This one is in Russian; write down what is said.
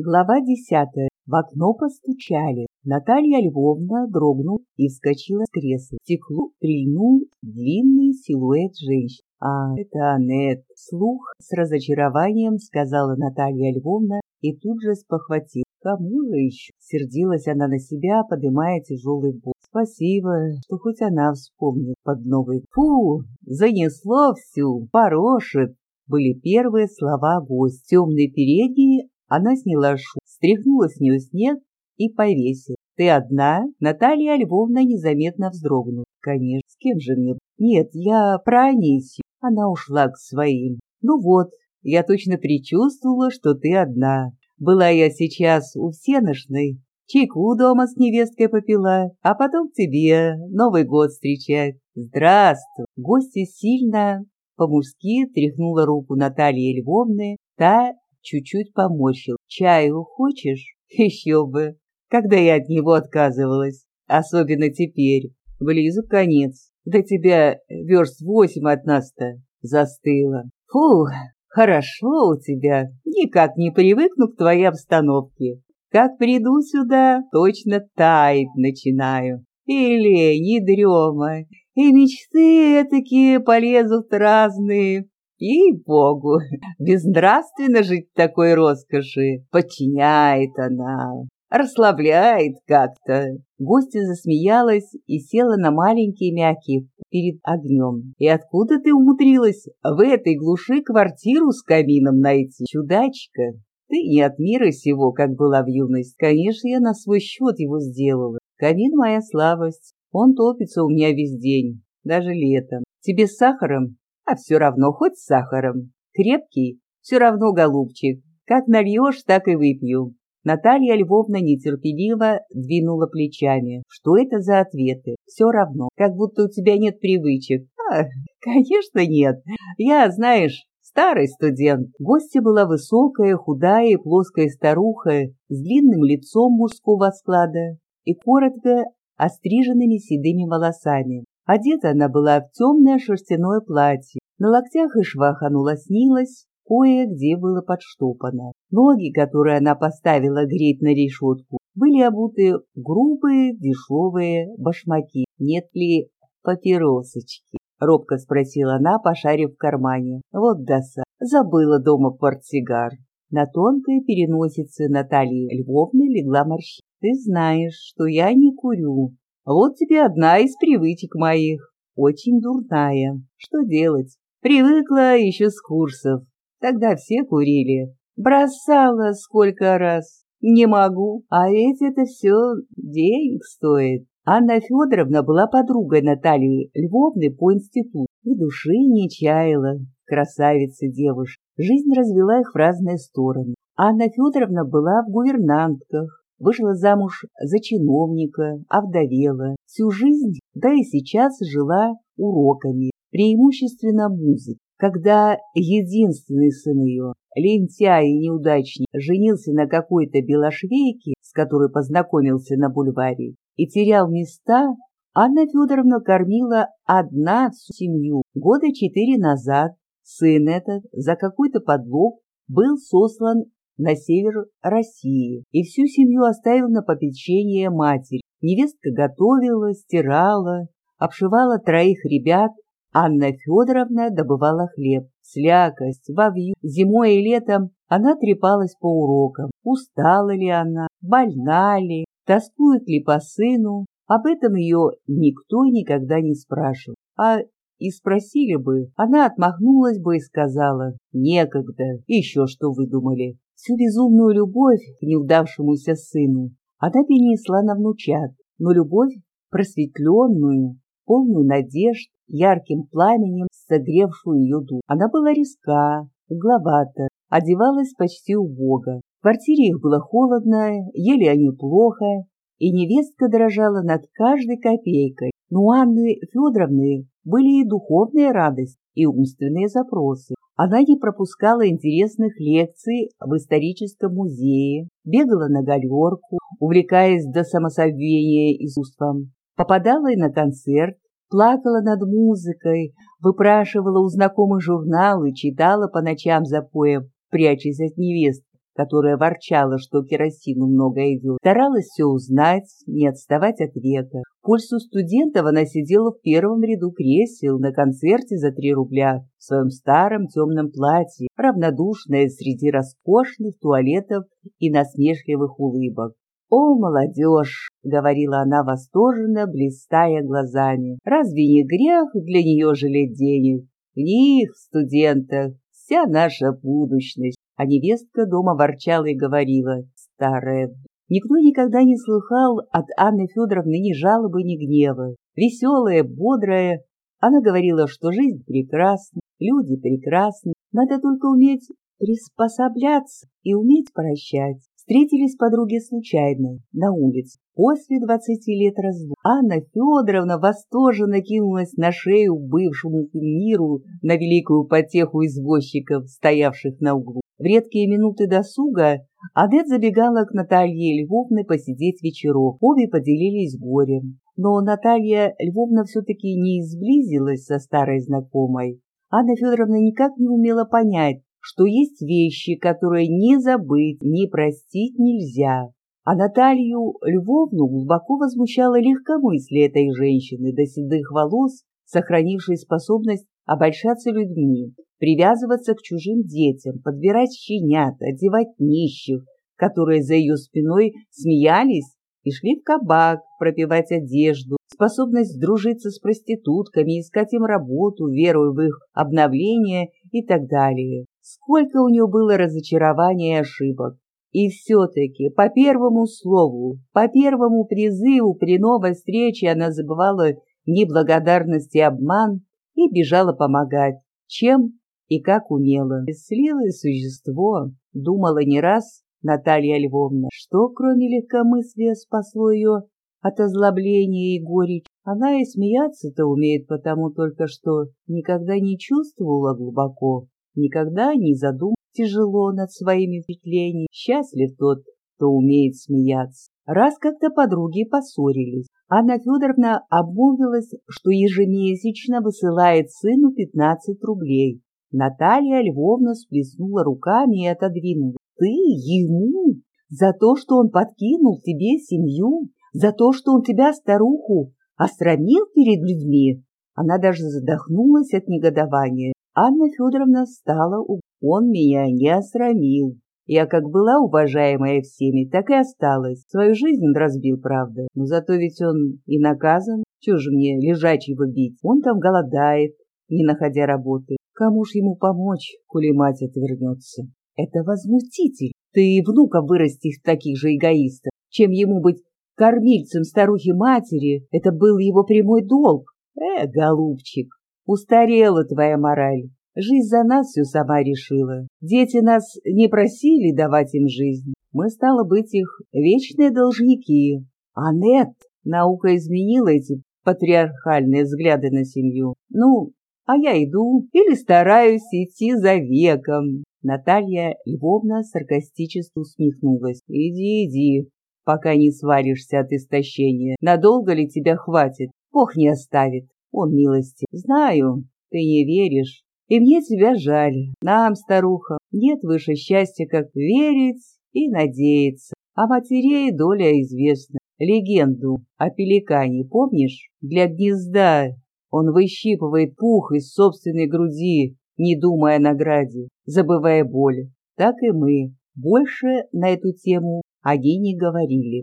Глава десятая. В окно постучали. Наталья Львовна дрогнула и вскочила с кресла. В стеклу прильнул длинный силуэт женщины. «А, это Аннет!» Слух с разочарованием сказала Наталья Львовна и тут же спохватила. Кому же еще? Сердилась она на себя, подымая тяжелый бок. Спасибо, что хоть она вспомнит под новый. Фу, занесло всю, порошит. Были первые слова гость. Темные передние она сняла шу, стряхнула с нее снег и повесила. «Ты одна?» Наталья Львовна незаметно вздрогнула. «Конечно, с кем же мне?» «Нет, я про Анисью. Она ушла к своим. Ну вот, я точно предчувствовала, что ты одна. Была я сейчас у всеношной, чайку дома с невесткой попила, а потом тебе Новый год встречать. Здравствуй!» Гостья сильно по-мужски тряхнула руку Натальи Львовны, та чуть-чуть поморщил. «Чаю хочешь?» «Еще бы! Когда я от него отказывалась, особенно теперь, близок конец. До тебя верст восемь от нас-то застыла. Фу, хорошо у тебя, никак не привыкну к твоей обстановке. Как приду сюда, точно таять начинаю. Или не дрема, и мечты такие полезут разные. И богу, безнравственно жить в такой роскоши. Подчиняет она, расслабляет как-то. Гостья засмеялась и села на маленький мягкий перед огнем. И откуда ты умудрилась в этой глуши квартиру с камином найти, чудачка? Ты не от мира сего, как была в юность. Конечно, я на свой счет его сделала. Камин моя слабость. Он топится у меня весь день, даже летом. Тебе с сахаром? А все равно хоть с сахаром. Крепкий? Все равно, голубчик. Как нальешь, так и выпью. Наталья Львовна нетерпеливо двинула плечами. Что это за ответы? Все равно, как будто у тебя нет привычек. А, конечно, нет. Я, знаешь, старый студент. Гостья была высокая, худая и плоская старуха с длинным лицом мужского склада и коротко остриженными седыми волосами. Одета она была в темное шерстяное платье. На локтях и швах оно лоснилось, кое-где было подштопано. Ноги, которые она поставила греть на решетку, были обуты грубые дешевые башмаки. «Нет ли папиросочки?» — робко спросила она, пошарив в кармане. «Вот доса! Забыла дома портсигар». На тонкой переносице Натальи Львовны легла морщина. «Ты знаешь, что я не курю. Вот тебе одна из привычек моих. Очень дурная. Что делать? Привыкла еще с курсов. Тогда все курили. Бросала сколько раз. Не могу. А ведь это все денег стоит. Анна Федоровна была подругой Натальи Львовны по институту. И души не чаяла. Красавица девушка. Жизнь развела их в разные стороны. Анна Федоровна была в гувернантках, вышла замуж за чиновника, овдовела. Всю жизнь, да и сейчас жила уроками, преимущественно музыки. Когда единственный сын ее, лентяй и неудачник, женился на какой-то белошвейке, с которой познакомился на бульваре, и терял места, Анна Федоровна кормила одна всю семью. Года четыре назад сын этот за какой-то подлог был сослан на север России и всю семью оставил на попечение матери. Невестка готовила, стирала, обшивала троих ребят Анна Федоровна добывала хлеб, слякость, вовью. Зимой и летом она трепалась по урокам. Устала ли она, больна ли, тоскует ли по сыну. Об этом ее никто никогда не спрашивал. А и спросили бы, она отмахнулась бы и сказала «Некогда, еще что выдумали». Всю безумную любовь к неудавшемуся сыну она перенесла на внучат, но любовь просветленную, полную надежд, ярким пламенем согревшую ее дух. Она была резка, угловата, одевалась почти убого. В квартире их было холодно, ели они плохо, и невестка дрожала над каждой копейкой. Но Анны Федоровны были и духовная радость, и умственные запросы. Она не пропускала интересных лекций в историческом музее, бегала на галерку, увлекаясь до самособвения искусством, попадала и на концерт, плакала над музыкой, выпрашивала у знакомых журналы, читала по ночам за поем, прячась от невест. которая ворчала, что керосину много идет, старалась все узнать, не отставать от века. В пользу студентов она сидела в первом ряду кресел на концерте за три рубля в своем старом темном платье, равнодушная среди роскошных туалетов и насмешливых улыбок. «О, молодежь!» — говорила она восторженно, блистая глазами. «Разве не грех для нее жалеть денег? В них, студентах, вся наша будущность!» А невестка дома ворчала и говорила «Старая!» Никто никогда не слыхал от Анны Федоровны ни жалобы, ни гнева. Веселая, бодрая, она говорила, что жизнь прекрасна, люди прекрасны, надо только уметь приспосабляться и уметь прощать. Встретились подруги случайно, на улице. После двадцати лет разлуки Анна Федоровна восторженно кинулась на шею бывшему миру на великую потеху извозчиков, стоявших на углу. В редкие минуты досуга Адет забегала к Наталье Львовне посидеть вечеров. Обе поделились горем. Но Наталья Львовна все-таки не изблизилась со старой знакомой. Анна Федоровна никак не умела понять, что есть вещи, которые не забыть, не простить нельзя. А Наталью Львовну глубоко возмущало легкомыслие этой женщины до седых волос, сохранившей способность обольщаться людьми, привязываться к чужим детям, подбирать щенят, одевать нищих, которые за ее спиной смеялись и шли в кабак пропивать одежду, способность дружиться с проститутками, искать им работу, веру в их обновление и так далее. Сколько у нее было разочарований и ошибок. И все-таки по первому слову, по первому призыву при новой встрече она забывала неблагодарность и обман и бежала помогать, чем и как умела. Счастливое существо, думала не раз Наталья Львовна, что кроме легкомыслия спасло ее от озлобления и горечи. Она и смеяться-то умеет потому только, что никогда не чувствовала глубоко никогда не задум тяжело над своими впечатлениями. Счастлив тот, кто умеет смеяться. Раз как-то подруги поссорились. Анна Федоровна обмолвилась, что ежемесячно высылает сыну 15 рублей. Наталья Львовна сплеснула руками и отодвинула. «Ты ему? За то, что он подкинул тебе семью? За то, что он тебя, старуху, остранил перед людьми?» Она даже задохнулась от негодования. Анна Федоровна стала, он меня не осрамил. Я как была уважаемая всеми, так и осталась. Свою жизнь он разбил, правда. Но зато ведь он и наказан. Чего же мне лежачего бить? Он там голодает, не находя работы. Кому ж ему помочь, коли мать отвернется? Это возмутитель. Ты и внука вырастешь таких же эгоистов. Чем ему быть кормильцем старухи-матери, это был его прямой долг. Э, голубчик, Устарела твоя мораль. Жизнь за нас все сама решила. Дети нас не просили давать им жизнь. Мы, стало быть, их вечные должники. А нет, наука изменила эти патриархальные взгляды на семью. Ну, а я иду или стараюсь идти за веком. Наталья Львовна саркастически усмехнулась. Иди, иди, пока не свалишься от истощения. Надолго ли тебя хватит? Бог не оставит. Он милости. Знаю, ты не веришь, и мне тебя жаль. Нам, старуха, нет выше счастья, как верить и надеяться. А матерей доля известна. Легенду о пеликане помнишь? Для гнезда он выщипывает пух из собственной груди, не думая о награде, забывая боль. Так и мы. Больше на эту тему они не говорили.